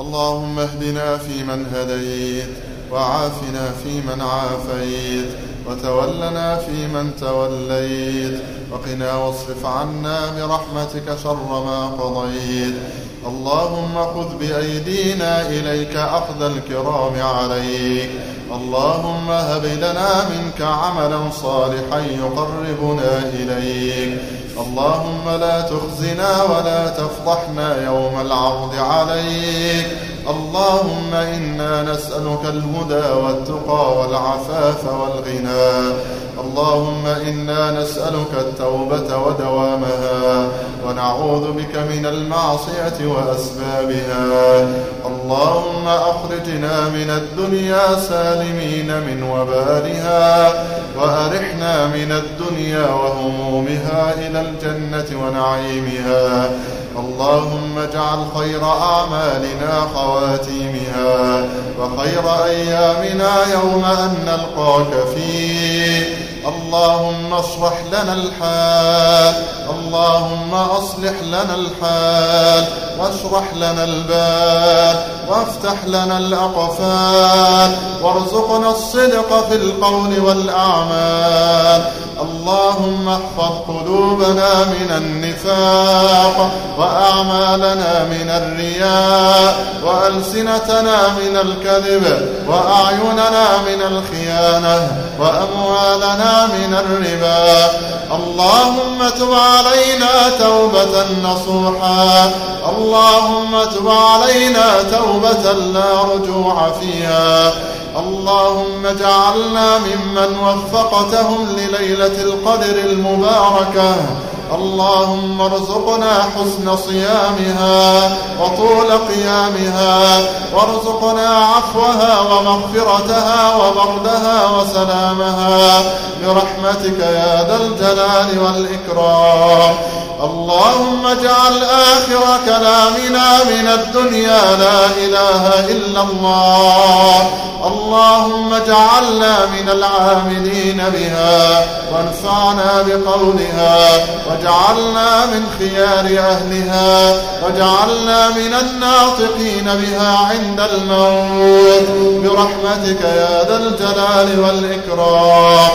اللهم اهدنا فيمن هديت وعافنا فيمن عافيت وتولنا فيمن توليت وقنا واصرف عنا برحمتك شر ما قضيت اللهم خذ بأيدينا إليك أخذ الكرام عليك اللهم هب لنا منك عملا صالحا يقربنا إليك اللهم لا تخزنا ولا تفضحنا يوم العرض عليك. اللهم إنا نسألك الهدى والتقى والعفاف والغنى. اللهم إنا نسألك التوبة ودوامها. ونعوذ بك من المعصية وأسبابها. اللهم أخرجنا من الدنيا سالمين من وبالها. وأرحنا من الدنيا وهمومها إلى الجنة ونعيمها. اللهم اجعل خير أعمالنا خواتيمها وخير أيامنا يوم أن نلقاك فيه. اللهم اشرح لنا الحال. اللهم أصلح لنا الحال. واشرح لنا البال. وافتح لنا الأقفال. وارزقنا الصدق في القول والأعمال. اللهم احفظ قلوبنا من النفاق وأعمالنا من الرياء وألسنتنا من الكذب وأعيننا من الخيانة وأموالنا من الربا. اللهم تب علينا توبة نصوحا. اللهم تب علينا توبة لا رجوع فيها. اللهم اجعلنا ممن وفقتهم لليلة القدر المباركة. اللهم ارزقنا حسن صيامها وطول قيامها وارزقنا عفوها ومغفرتها وبردها وسلامها. برحمتك يا ذا الجلال والإكرام. اللهم اجعل آخر كلامنا من الدنيا لا إله إلا الله. اللهم اجعلنا من العاملين بها وانفعنا بقولها واجعلنا من خيار أهلها واجعلنا من الناطقين بها عند الموت. برحمتك يا ذا الجلال والإكرام.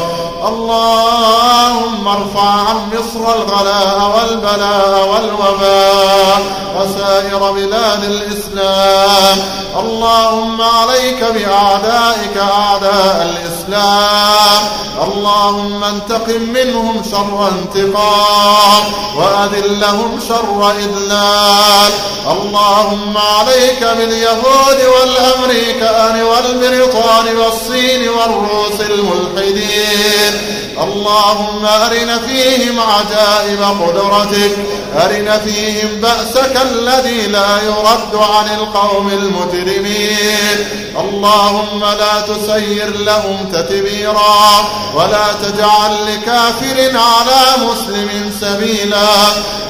اللهم ارفع عن مصر الغلاء والبلاء والوباء وسائر بلاد الإسلام. اللهم عليك بأعدائك أعداء الإسلام. اللهم انتقم منهم شر انتقام وأذلهم شر إذلال. اللهم عليك باليهود والأمريكان والبريطان والصين والروس الملحدين. اللهم أرنا فيهم عجائب قدرتك أرنا فيهم بأسك الذي لا يرد عن القوم المجرمين. اللهم لا تسير لهم تتبيرا ولا تجعل لكافر على مسلم سبيلا.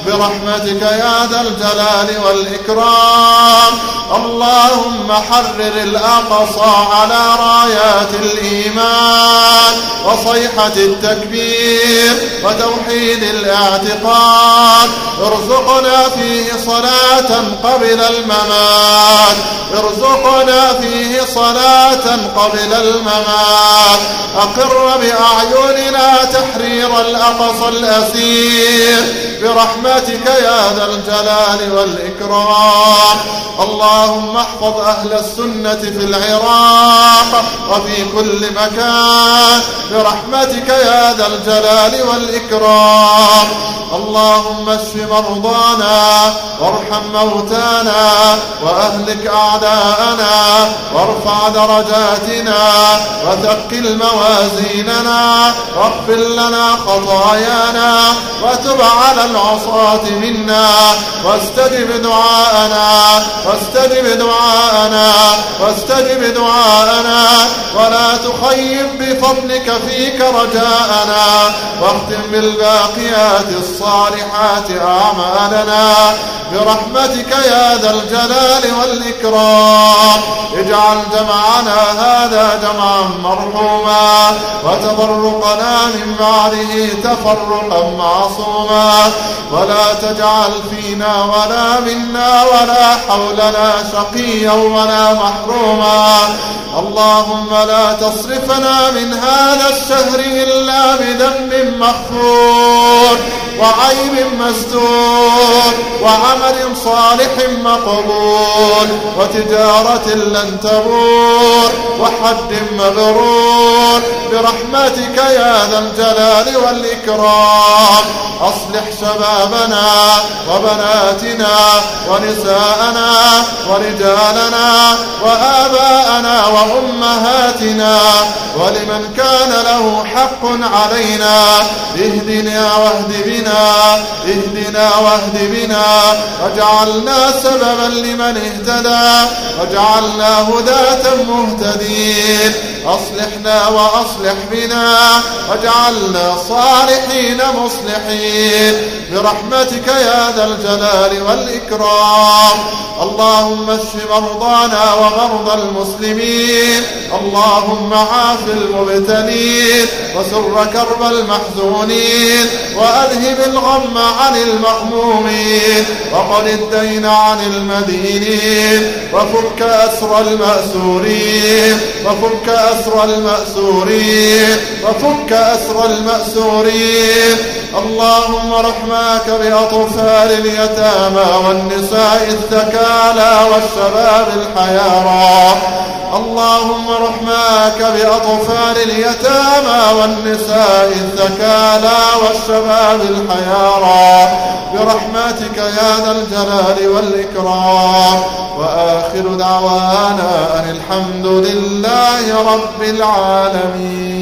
برحمتك يا ذا الجلال والإكرام. اللهم حرر الأقصى على رايات الإيمان وصيحة التكبير وتوحيد الاعتقاد. ارزقنا فيه صلاة قبل الممات. ارزقنا فيه صلاة قبل الممات. أقر بأعيننا تحرير الأقصى الأسير برحمتك يا ذا الجلال والإكرام. اللهم احفظ أهل السنة في العراق وفي كل مكان. برحمتك يا ذا الجلال والإكرام. اللهم اشف مرضانا وارحم موتانا وأهلك أعداءنا وارفع درجاتنا وثقل موازيننا واغفر لنا خطايانا وتب على العصاة منا واستجب دعاءنا واستجب دعاءنا واستجب دعاءنا ولا تخيب بفضلك فيك رجاءنا واختم بالباقيات الصالحات. أعمالنا برحمتك يا ذا الجلال والإكرام. اجعل جمعنا هذا جمعا مرحوما وتفرقنا من بعده تفرقا معصوما. ولا تجعل فينا ولا منا ولا حولنا شقيا ولا محروما. اللهم لا تصرفنا من هذا الشهر إلا بذنب مغفور وعيب مسدود وعمل صالح مقبول وتجارة لن تبور. وحد مبرور برحمتك يا ذا الجلال والإكرام. أصلح شبابنا وبناتنا ونساءنا ورجالنا وآباءنا وأمهاتنا ولمن كان له حق علينا. اهدنا واهد بنا اهدنا واهد بنا. واجعلنا سببا لمن اهتدى واجعلنا هداة مهتدين. أصلحنا وأصلح بنا واجعلنا صالحين مصلحين. برحمتك يا ذا الجلال والإكرام. اللهم اشف مرضانا ومرضى المسلمين. اللهم عاف المبتلين. وسر كرب المحزونين. وأذهب الغم عن المغمومين وقل الدين عن المدينين. وفك أسر المأسورين. وفك أسر المأسورين وفك أسر المأسورين اللهم رحماك بأطفال اليتامى والنساء الثكالى والشباب الحيارى. اللهم رحماك بأطفال اليتامى والنساء الثكالى والشباب الحيارى. برحمتك يا ذا الجلال والإكرام. وآخر دعوانا أن الحمد لله رب العالمين.